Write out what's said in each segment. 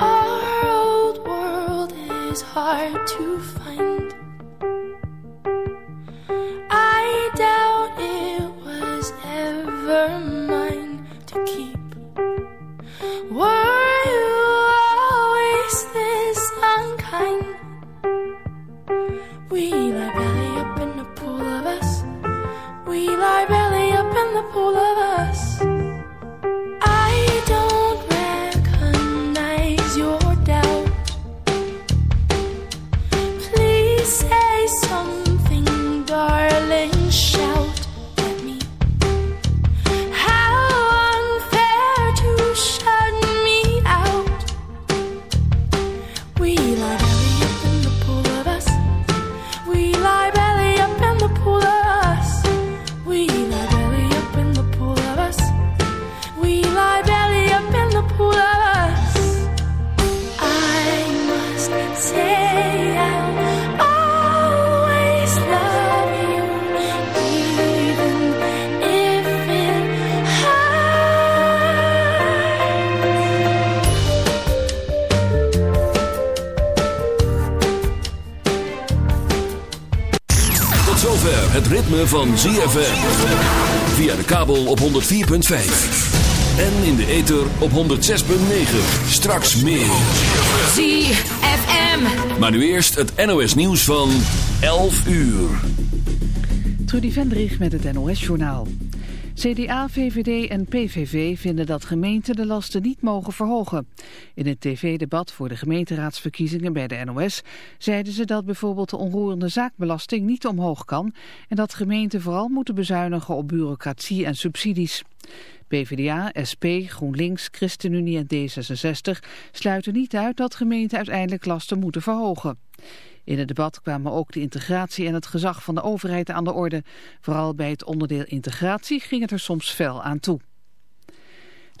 Our old world is hard to find. Van ZFM. Via de kabel op 104.5. En in de ether op 106.9. Straks meer. ZFM. Maar nu eerst het NOS nieuws van 11 uur. Trudy Vendrich met het NOS-journaal. CDA, VVD en PVV vinden dat gemeenten de lasten niet mogen verhogen. In het tv-debat voor de gemeenteraadsverkiezingen bij de NOS zeiden ze dat bijvoorbeeld de onroerende zaakbelasting niet omhoog kan en dat gemeenten vooral moeten bezuinigen op bureaucratie en subsidies. PvdA, SP, GroenLinks, ChristenUnie en D66 sluiten niet uit dat gemeenten uiteindelijk lasten moeten verhogen. In het debat kwamen ook de integratie en het gezag van de overheid aan de orde. Vooral bij het onderdeel integratie ging het er soms fel aan toe.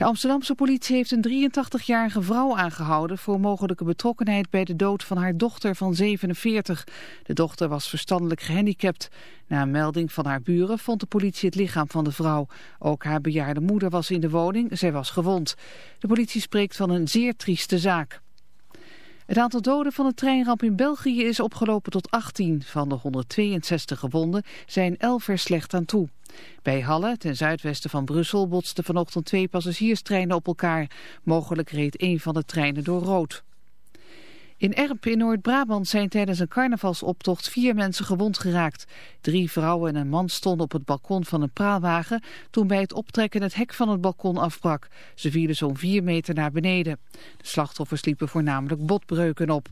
De Amsterdamse politie heeft een 83-jarige vrouw aangehouden voor mogelijke betrokkenheid bij de dood van haar dochter van 47. De dochter was verstandelijk gehandicapt. Na een melding van haar buren vond de politie het lichaam van de vrouw. Ook haar bejaarde moeder was in de woning, zij was gewond. De politie spreekt van een zeer trieste zaak. Het aantal doden van de treinramp in België is opgelopen tot 18. Van de 162 gewonden zijn 11 er slecht aan toe. Bij Halle, ten zuidwesten van Brussel, botsten vanochtend twee passagierstreinen op elkaar. Mogelijk reed een van de treinen door rood. In Erp in Noord-Brabant zijn tijdens een carnavalsoptocht vier mensen gewond geraakt. Drie vrouwen en een man stonden op het balkon van een praalwagen toen bij het optrekken het hek van het balkon afbrak. Ze vielen zo'n vier meter naar beneden. De slachtoffers liepen voornamelijk botbreuken op.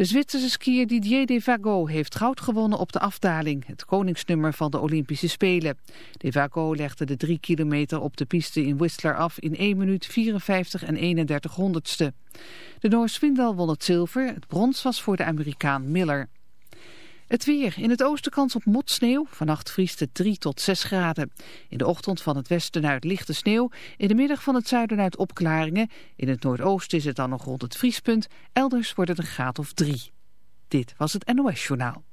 De Zwitserse skier Didier Devago heeft goud gewonnen op de afdaling, het koningsnummer van de Olympische Spelen. Devago legde de drie kilometer op de piste in Whistler af in 1 minuut 54 en 31 honderdste. De Noor Swindal won het zilver, het brons was voor de Amerikaan Miller. Het weer. In het oosten kans op motsneeuw. Vannacht vriest het 3 tot 6 graden. In de ochtend van het westen uit lichte sneeuw. In de middag van het zuiden uit opklaringen. In het noordoosten is het dan nog rond het vriespunt. Elders wordt het een graad of 3. Dit was het NOS Journaal.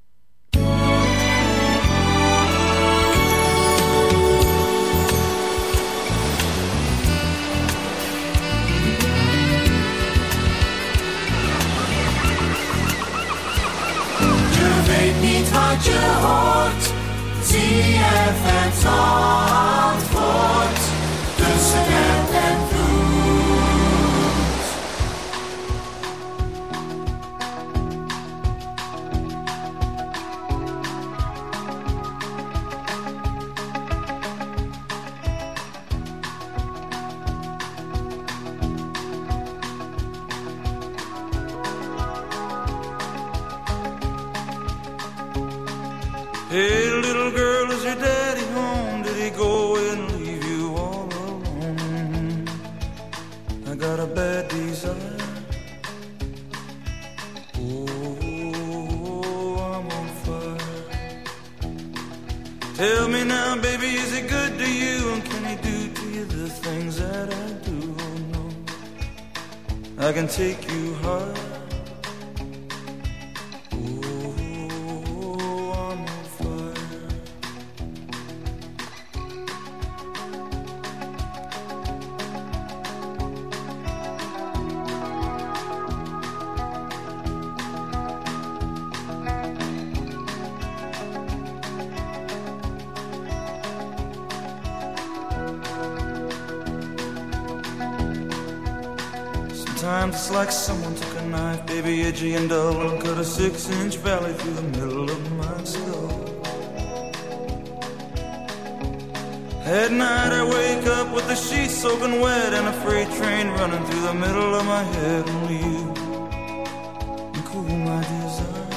my desire.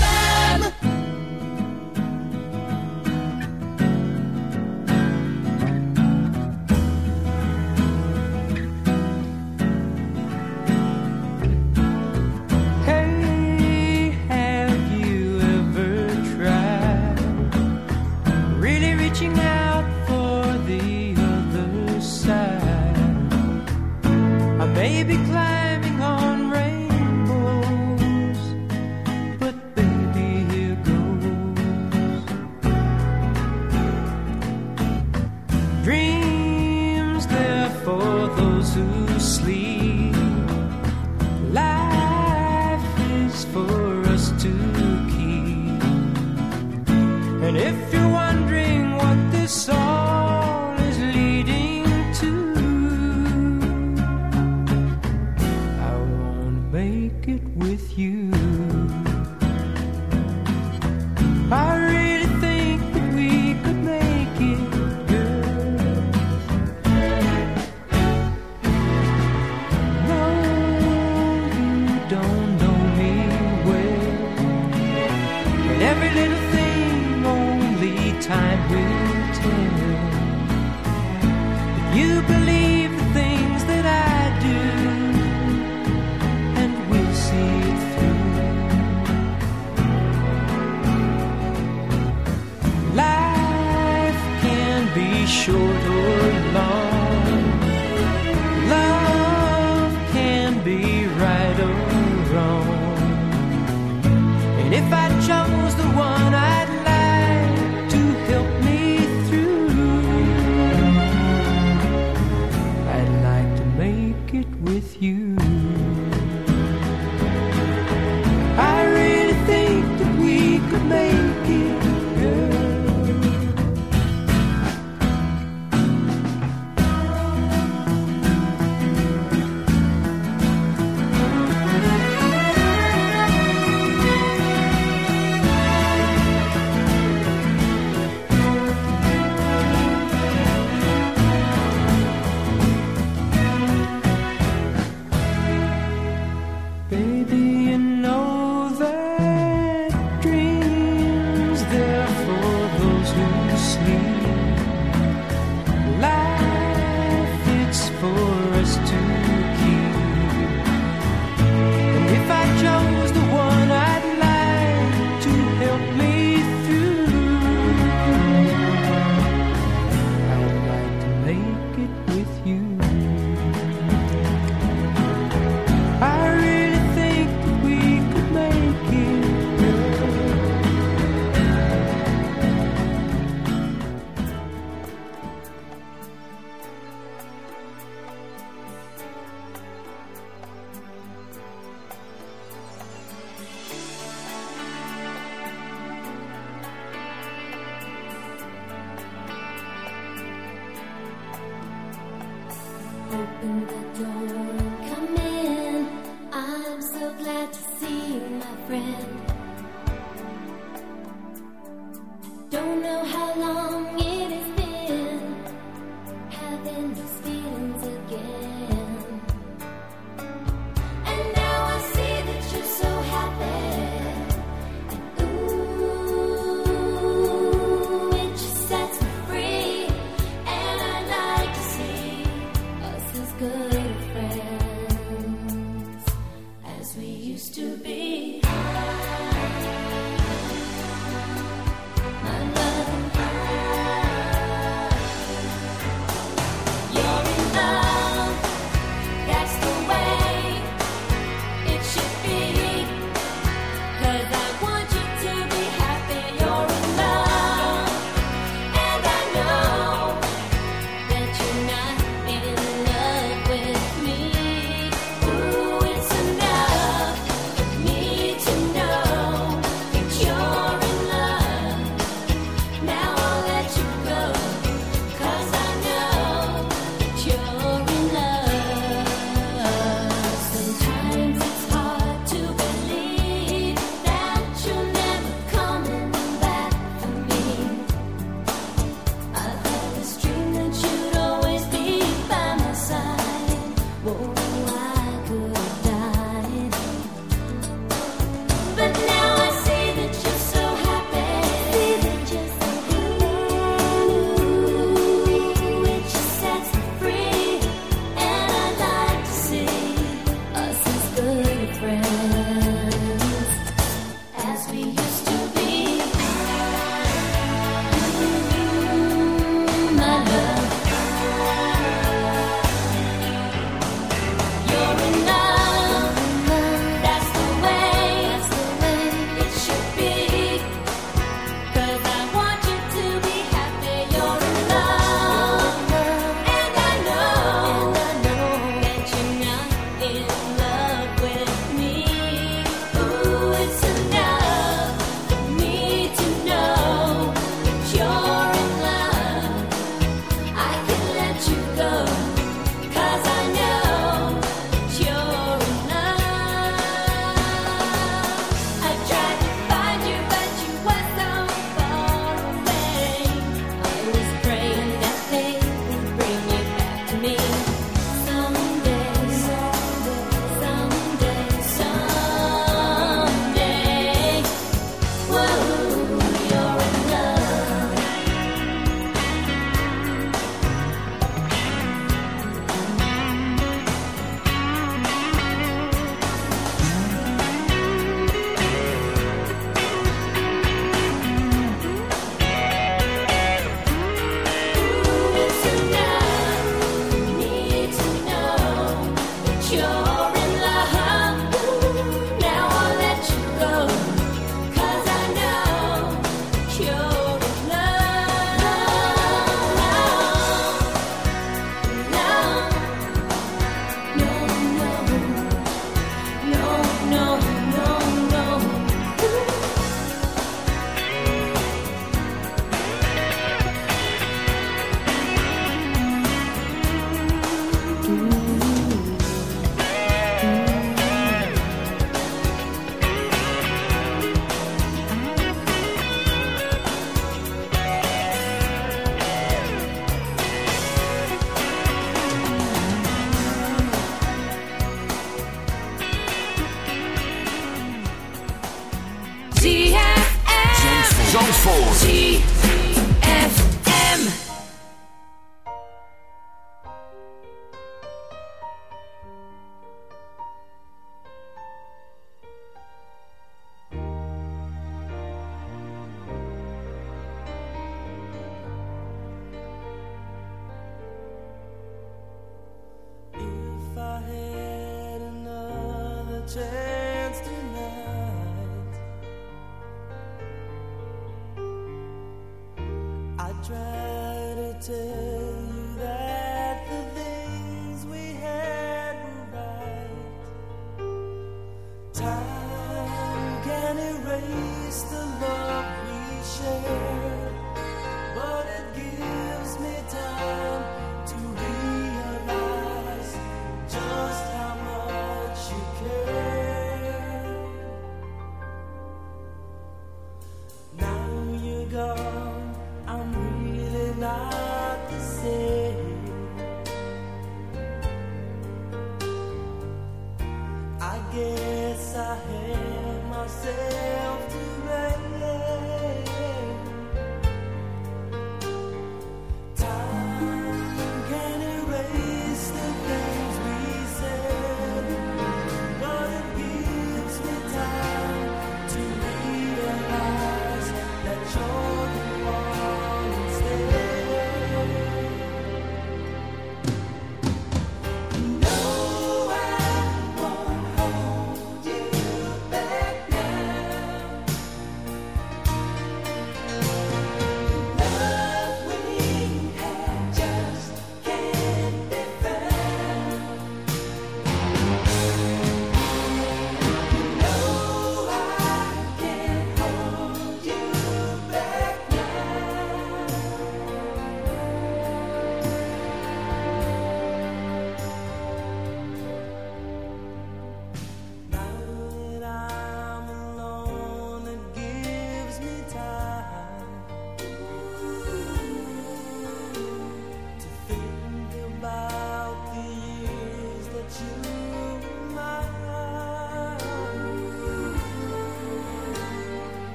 open the door.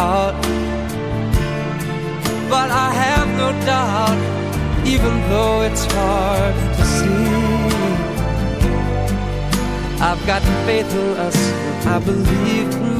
out. But I have no doubt, even though it's hard to see. I've got faith in us, I believe in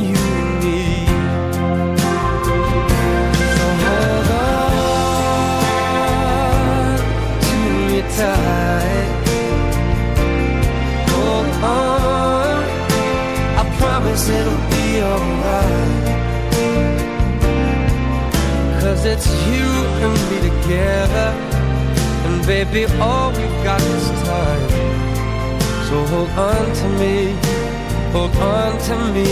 to me.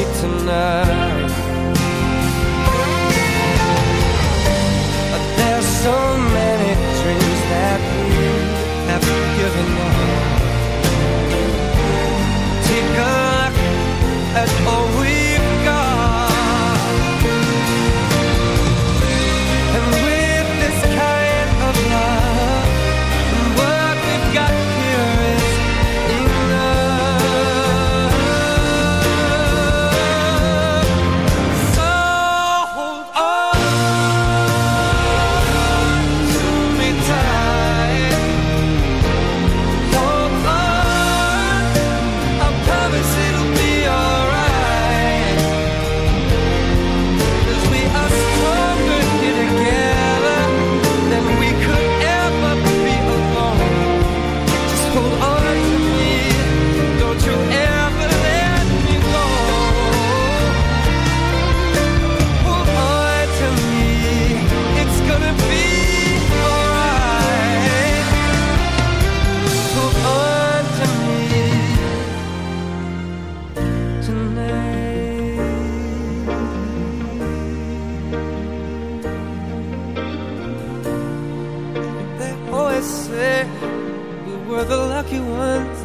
were the lucky ones.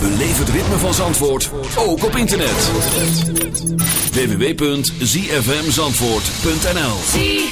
Beleef het ritme van Zandvoort ook op internet. www.zfmzandvoort.nl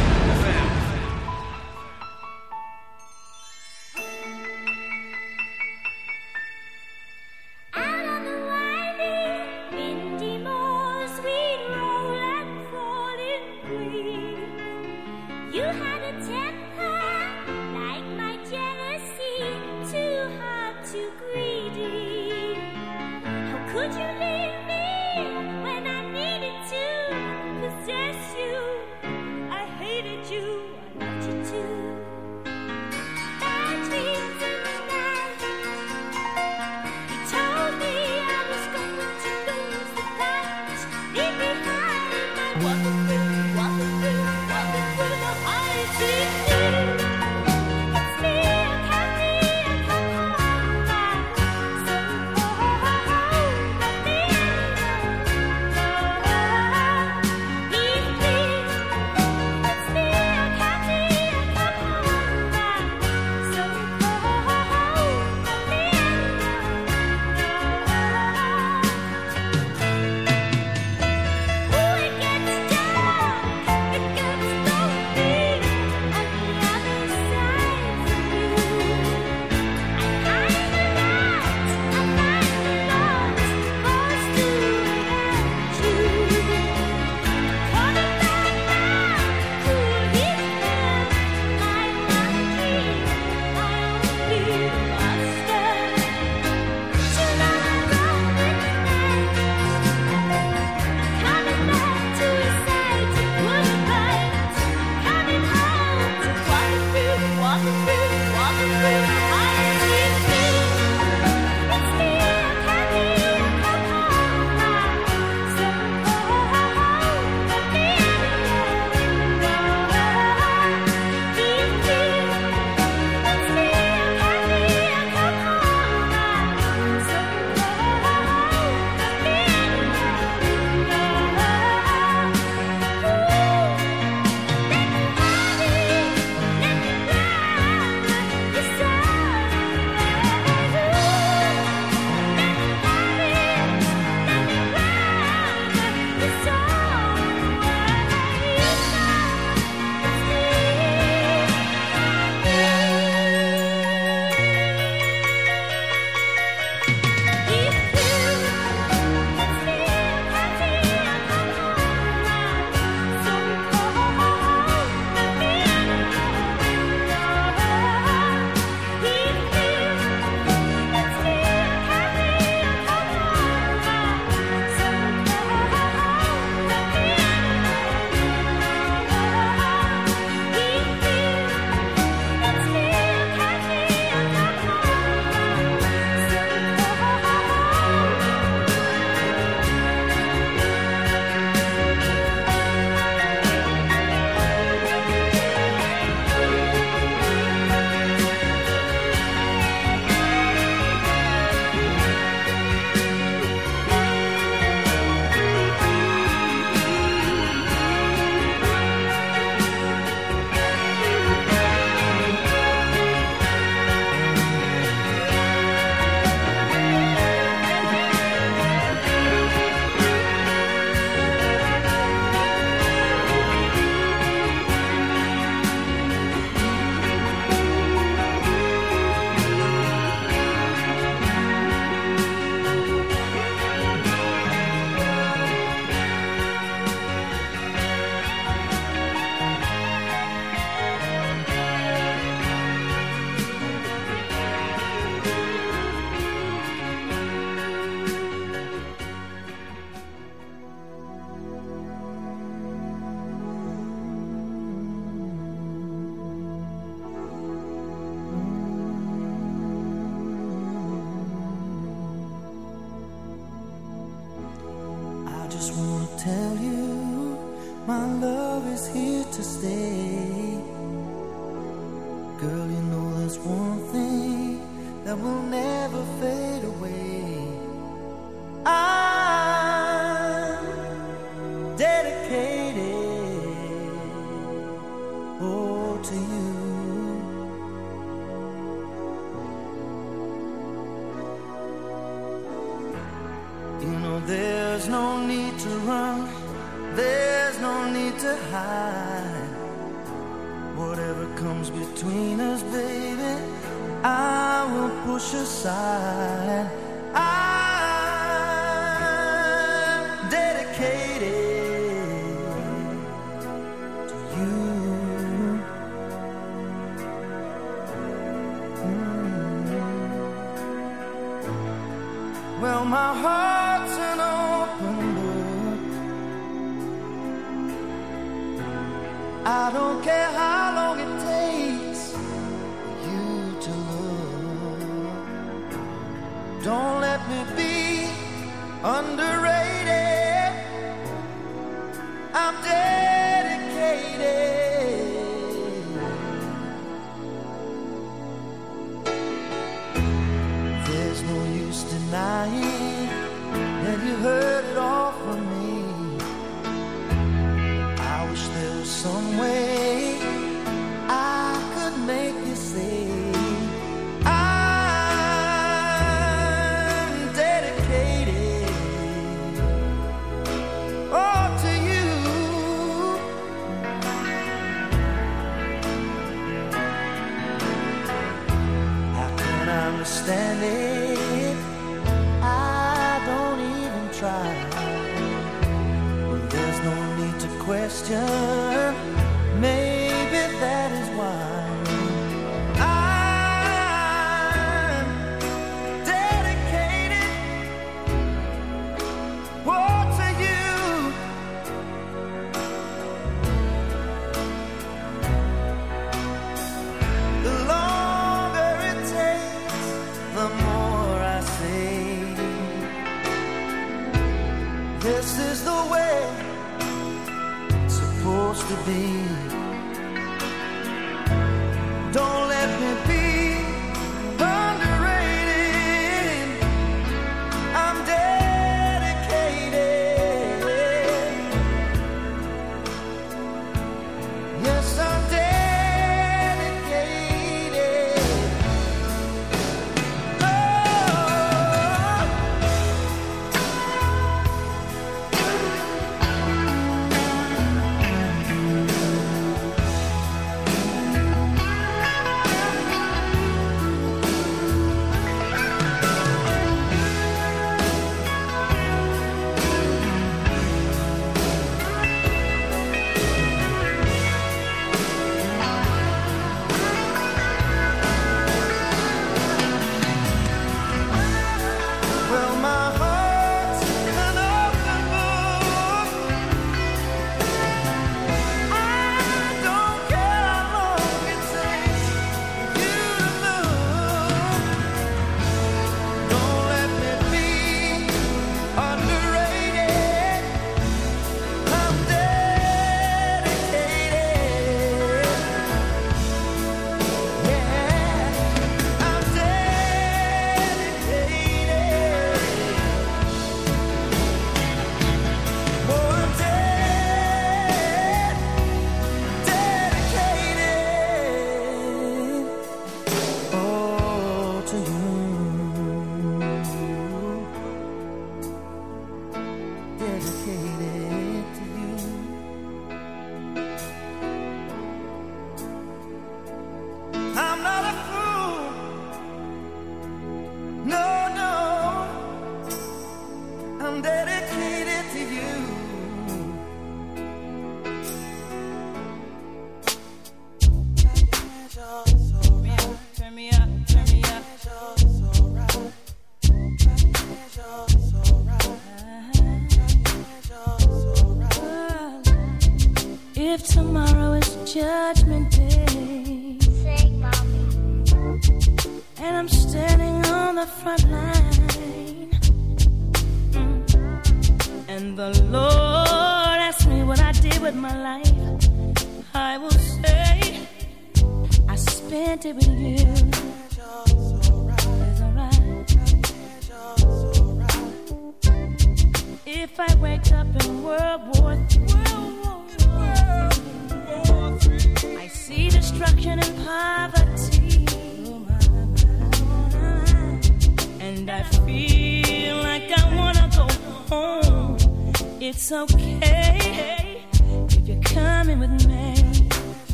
My heart's an open book. I don't care how long it takes for you to love. Don't let me be under. my blind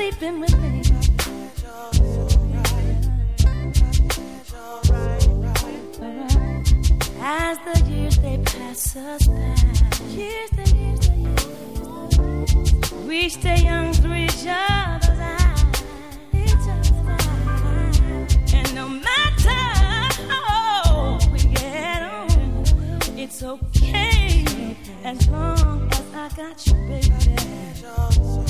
sleeping with me. As the years they pass us by, years and years and years, we stay young through each other's eyes. Each other's eyes. And no matter how we get on, it's okay as long as I got you, baby.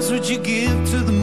Stars would you give to the